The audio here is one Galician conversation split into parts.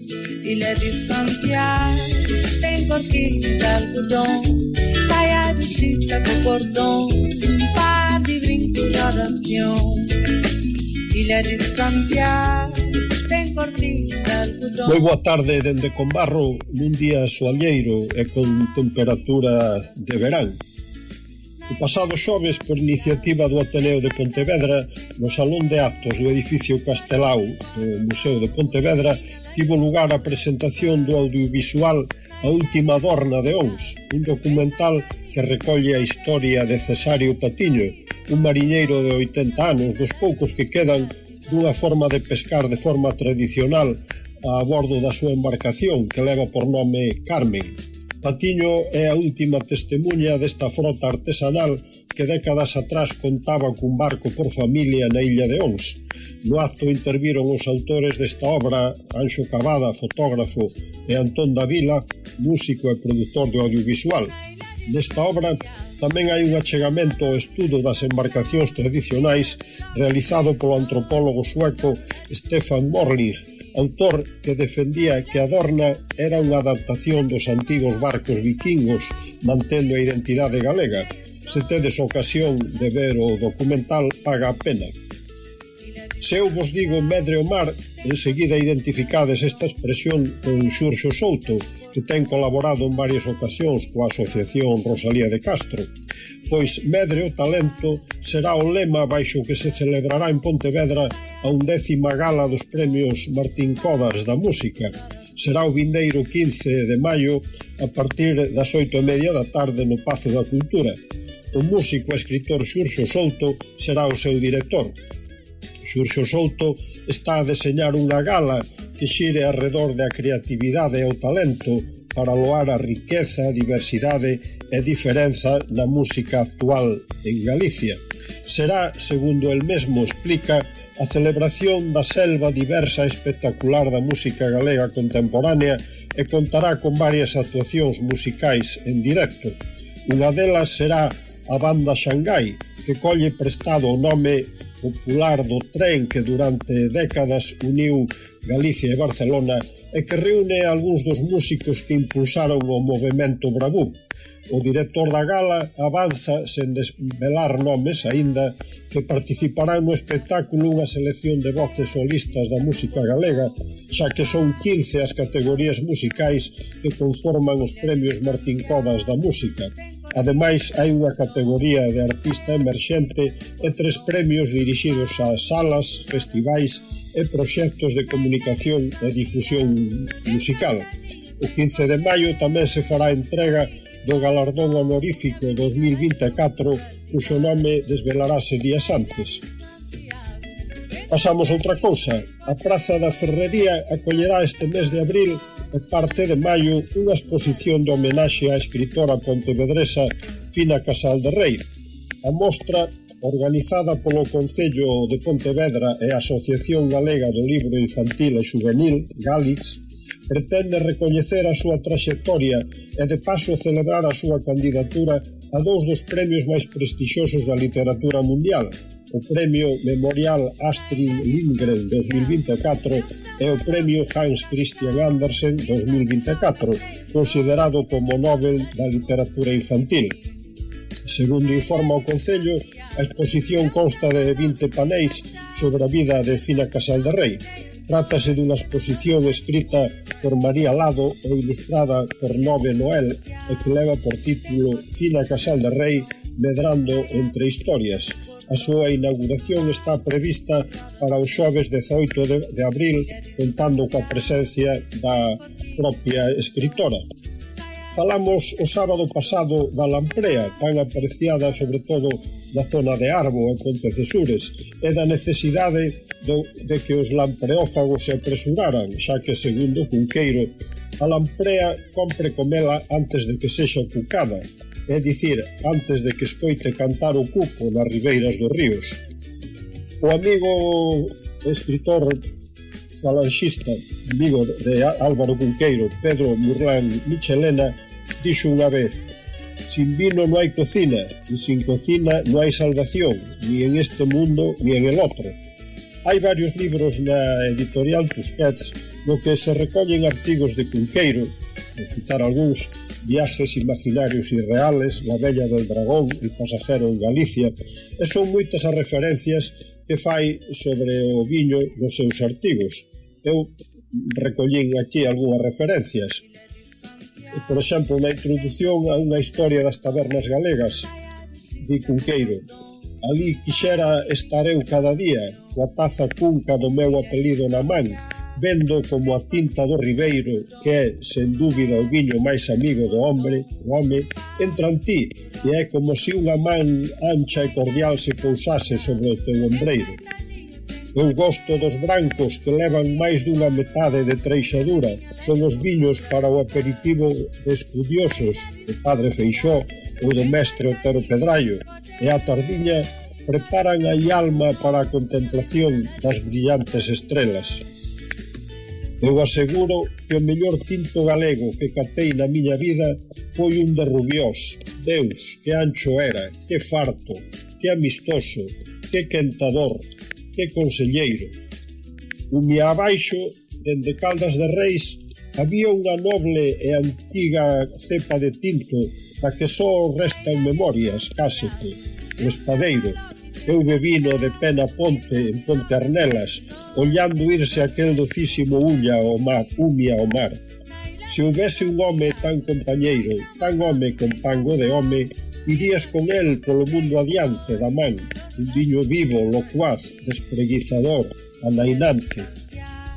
Y le di Santiago, tem corquita, algodão, saia de chita com cordão, um par de brinco de lampião. Ilha de Santiago, tem de algodão. Moi boa tarde dende Combarro, nun día soalleiro e con temperatura de verán. O pasado xoves, por iniciativa do Ateneo de Pontevedra, no Salón de Actos do Edificio Castelao do Museo de Pontevedra, tivo lugar a presentación do audiovisual A última dorna de Ons, un documental que recolle a historia de Cesario Patiño, un mariñeiro de 80 anos, dos poucos que quedan dunha forma de pescar de forma tradicional a bordo da súa embarcación que leva por nome Carmen. Patiño é a última testemunha desta frota artesanal que décadas atrás contaba cun barco por familia na illa de Ons. No acto interviron os autores desta obra Anxo Cavada, fotógrafo, e Antón da Vila, músico e produtor de audiovisual. Nesta obra tamén hai un achegamento ao estudo das embarcacións tradicionais realizado polo antropólogo sueco Stefan Morlig, autor que defendía que a Dorna era unha adaptación dos antigos barcos vikingos, mantendo a identidade galega se tedes ocasión de ver o documental paga a pena. Se eu vos digo Medre o Mar, enseguida identificades esta expresión con Xurxo Souto, que ten colaborado en varias ocasións coa Asociación Rosalía de Castro, pois Medre o Talento será o lema baixo que se celebrará en Pontevedra a undécima gala dos premios Martín Codas da Música. Será o vindeiro 15 de maio a partir das oito e media da tarde no Pazo da Cultura o músico e escritor Xurxo Souto será o seu director. Xurxo Souto está a deseñar unha gala que xire arredor da creatividade e o talento para loar a riqueza, a diversidade e diferenza na música actual en Galicia. Será, segundo el mesmo explica, a celebración da selva diversa e espectacular da música galega contemporánea e contará con varias actuacións musicais en directo. Unha delas será a banda Xangai, que colle prestado o nome popular do tren que durante décadas uniu Galicia e Barcelona e que reúne algúns dos músicos que impulsaron o movimento bravú, O director da gala avanza sen desvelar nomes aínda que participarán no espectáculo unha selección de voces solistas da música galega, xa que son 15 as categorías musicais que conforman os premios Martín Codas da música. Ademais, hai unha categoría de artista emerxente e tres premios dirixidos a salas, festivais e proxectos de comunicación e difusión musical. O 15 de maio tamén se fará entrega do galardón honorífico 2024, cuxo nome desvelarase días antes. Pasamos outra cousa. A Praza da Ferrería acollerá este mes de abril e parte de maio unha exposición de homenaxe á escritora pontevedresa Fina Casal de Rei. A mostra organizada polo Concello de Pontevedra e a Asociación Galega do Libro Infantil e Juvenil, Galix, pretende recoñecer a súa traxectoria e de paso celebrar a súa candidatura a dous dos premios máis prestixiosos da literatura mundial, o Premio Memorial Astrid Lindgren 2024 e o Premio Hans Christian Andersen 2024, considerado como Nobel da Literatura Infantil. Segundo informa o Concello, a exposición consta de 20 paneis sobre a vida de Fina Casal de Rei, Trátase dunha exposición escrita por María Lado e ilustrada por Nove Noel e que leva por título Fina Casal de Rei medrando entre historias. A súa inauguración está prevista para o xoves 18 de, de abril contando coa presencia da propia escritora. Falamos o sábado pasado da lamprea, tan apreciada sobre todo da zona de Arbo e Pontecesures e da necesidade do, de que os lampreófagos se apresuraran, xa que, segundo Cunqueiro, a lamprea compre comela antes de que sexa cucada, é dicir, antes de que escoite cantar o cuco nas ribeiras dos ríos. O amigo escritor falanxista, amigo de Álvaro Cunqueiro, Pedro Murlán Michelena, dixo unha vez Sin vino no hai cocina, e sin cocina no hai salvación, ni en este mundo ni en el outro. Hai varios libros na editorial Tusquets no que se recollen artigos de Cunqueiro, por citar algúns, Viajes imaginarios e reales, La bella del dragón, El pasajero en Galicia, e son moitas as referencias que fai sobre o viño nos seus artigos. Eu recollín aquí algunhas referencias por exemplo, na introdución a unha historia das tabernas galegas de Cunqueiro. Ali quixera estar eu cada día, coa taza cunca do meu apelido na man, vendo como a tinta do ribeiro, que é, sen dúbida, o viño máis amigo do hombre, o home, entra en ti, e é como se unha man ancha e cordial se pousase sobre o teu ombreiro. Eu gosto dos brancos que levan máis dunha metade de treixadura. Son os viños para o aperitivo de estudiosos, de Padre Feixó ou do mestre Otero Pedrallo. E a tardiña preparan a alma para a contemplación das brillantes estrelas. Eu aseguro que o mellor tinto galego que catei na miña vida foi un de Rubiós. Deus, que ancho era, que farto, que amistoso, que quentador, que conselleiro. Un abaixo, dende Caldas de Reis, había unha noble e antiga cepa de tinto da que só restan memorias, cásete, o espadeiro. Eu bebino de pena ponte en Ponte Arnelas, ollando irse aquel docísimo ulla ao mar, umia ao mar. Se houvese un home tan compañeiro, tan home con pango de home, Irías con el polo mundo adiante da man, un diño vivo, locuaz, despreguizador, anainante.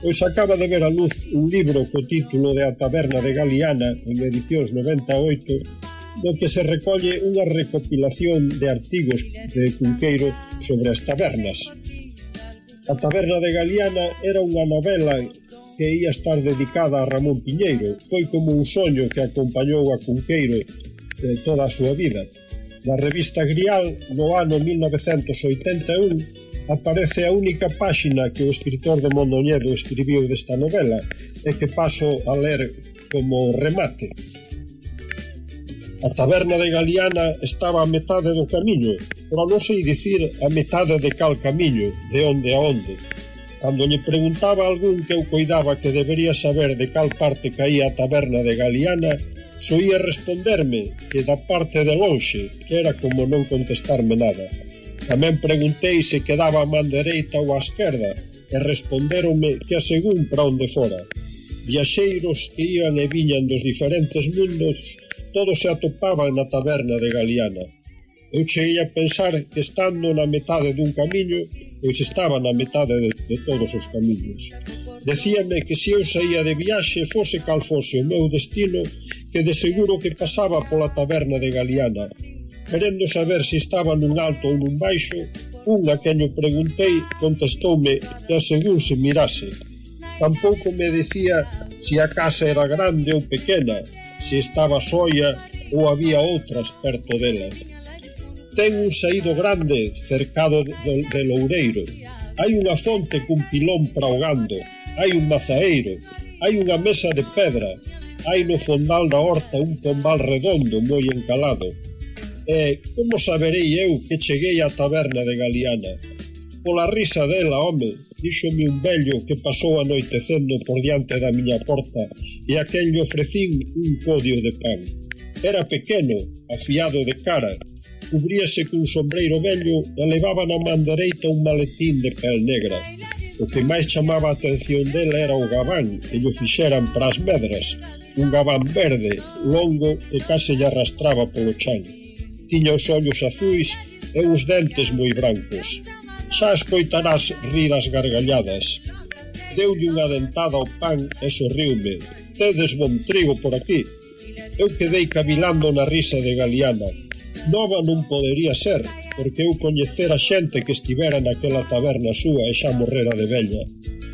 Pois acaba de ver a luz un libro co título de A taberna de Galiana, en edicións 98, no que se recolle unha recopilación de artigos de Cunqueiro sobre as tabernas. A taberna de Galiana era unha novela que ia estar dedicada a Ramón Piñeiro. Foi como un soño que acompañou a Cunqueiro de toda a súa vida. Na revista Grial, no ano 1981, aparece a única páxina que o escritor de Mondoñedo escribiu desta novela e que paso a ler como remate. A taberna de Galiana estaba a metade do camiño, pero non sei dicir a metade de cal camiño, de onde a onde. Cando lle preguntaba a algún que eu coidaba que debería saber de cal parte caía a taberna de Galiana, Soía responderme que da parte de lonxe, que era como non contestarme nada. Tamén preguntei se quedaba a man dereita ou a esquerda, e responderonme que a según para onde fora. Viaxeiros que iban e viñan dos diferentes mundos, todos se atopaban na taberna de Galiana. Eu cheguei a pensar que estando na metade dun camiño, pois estaba na metade de, de todos os camiños. Decíame que se eu saía de viaxe fose cal fose o meu destino que de seguro que pasaba pola taberna de Galiana. Querendo saber se estaba nun alto ou nun baixo unha que ño preguntei contestoume que a según se mirase tampouco me decía se a casa era grande ou pequena se estaba soia ou había outras perto dela. Ten un saído grande cercado de, de, de Loureiro hai unha fonte cun pilón praugando hai un mazaeiro, hai unha mesa de pedra, hai no fondal da horta un pombal redondo moi encalado. E como saberei eu que cheguei á taberna de Galiana? Pola risa dela, home, díxome un vello que pasou anoitecendo por diante da miña porta e a quen lle ofrecín un podio de pan. Era pequeno, afiado de cara, cubríase cun sombreiro vello e levaba na man dereita un maletín de pel negra. O que máis chamaba a atención dela era o gabán que lle fixeran para as medras, un gabán verde, longo que case lle arrastraba polo chan. Tiña os ollos azuis e uns dentes moi brancos. Xa escoitarás rir as gargalladas. Deulle unha dentada ao pan e sorriume. Tedes bon trigo por aquí. Eu quedei cavilando na risa de Galiana. Nova non podería ser, porque eu coñecera xente que estivera naquela taberna súa e xa morrera de vella.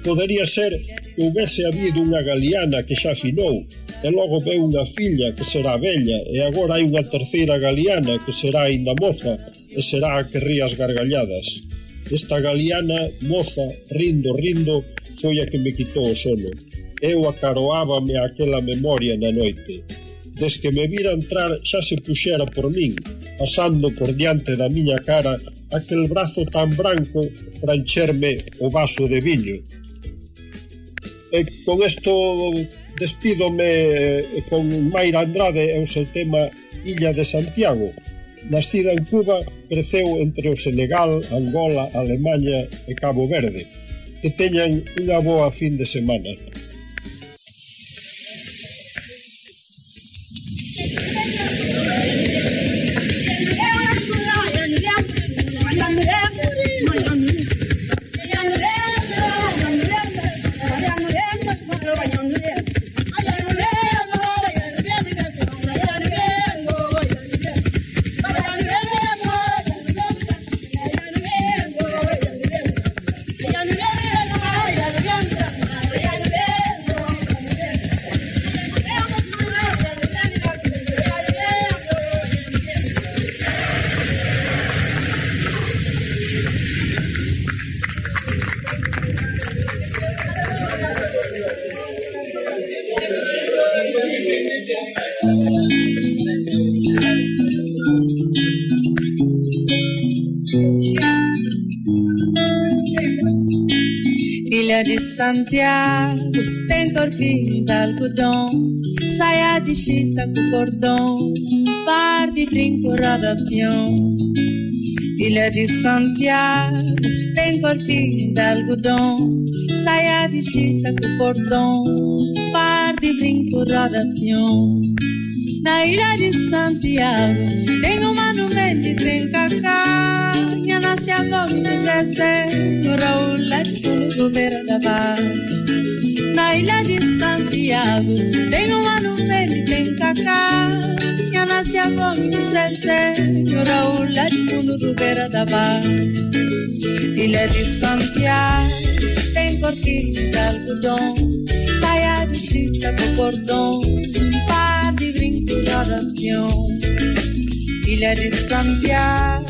Podería ser que houvese habido unha galiana que xa finou, e logo veu unha filla que será vella, e agora hai unha terceira galiana que será aínda moza, e será a que rías gargalladas. Esta galiana, moza, rindo, rindo, foi a que me quitou o sono. Eu acaroábame aquela memoria na noite. Des que me vira entrar xa se puxera por min, pasando por diante da miña cara aquel brazo tan branco para encherme o vaso de viño. E con isto despídome eh, con Mayra Andrade e o seu tema Illa de Santiago. Nascida en Cuba, creceu entre o Senegal, Angola, Alemanha e Cabo Verde. Que teñan unha boa fin de semana. Santiago tem corpinho de algodão, saia de chita com cordão, par de brinco roda peão. Ilha de Santiago tem corpinho de algodão, saia de chita com cordão, par de brinco roda peão. Na ilha de Santiago tem uma de tem cacá, minha nasce a gome Zezé, no Raul lá de fundo do beira da barra. Na ilha de Santiago tem uma nuvem tem cacá, minha nasce a gome Zezé, no Raul lá de fundo do beira da barra. Ilha de Santiago tem cortina de algodão, saia de chita com cordão oración. Ilha de Santiago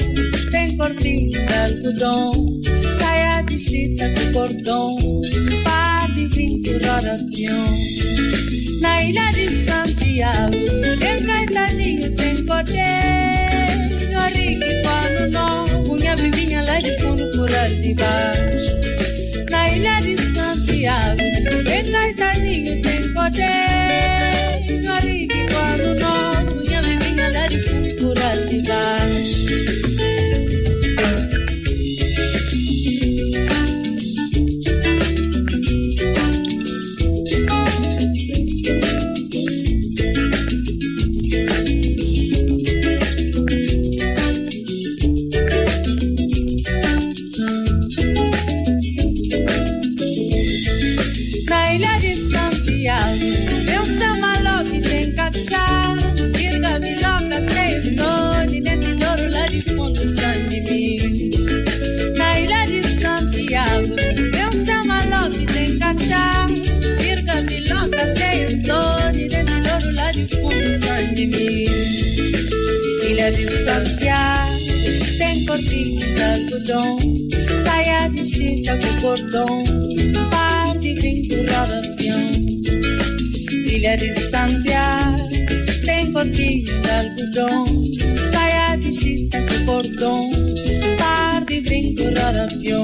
tem corpinho de algodão, saia de chita com cordão, par de brinco oração. Na ilha de Santiago tem caetaninho, tem cordeiro, rique quando não, unha vivinha lá de fundo por de baixo. Na ilha de Santiago tem caetaninho, tem cordeiro, rique distanziar. Tem cortina algodão, saia de chita com cordão, par de pintura avião. Trilha de Santiago, tem cortina algodão, saia de chita com cordão, par de pintura do avião.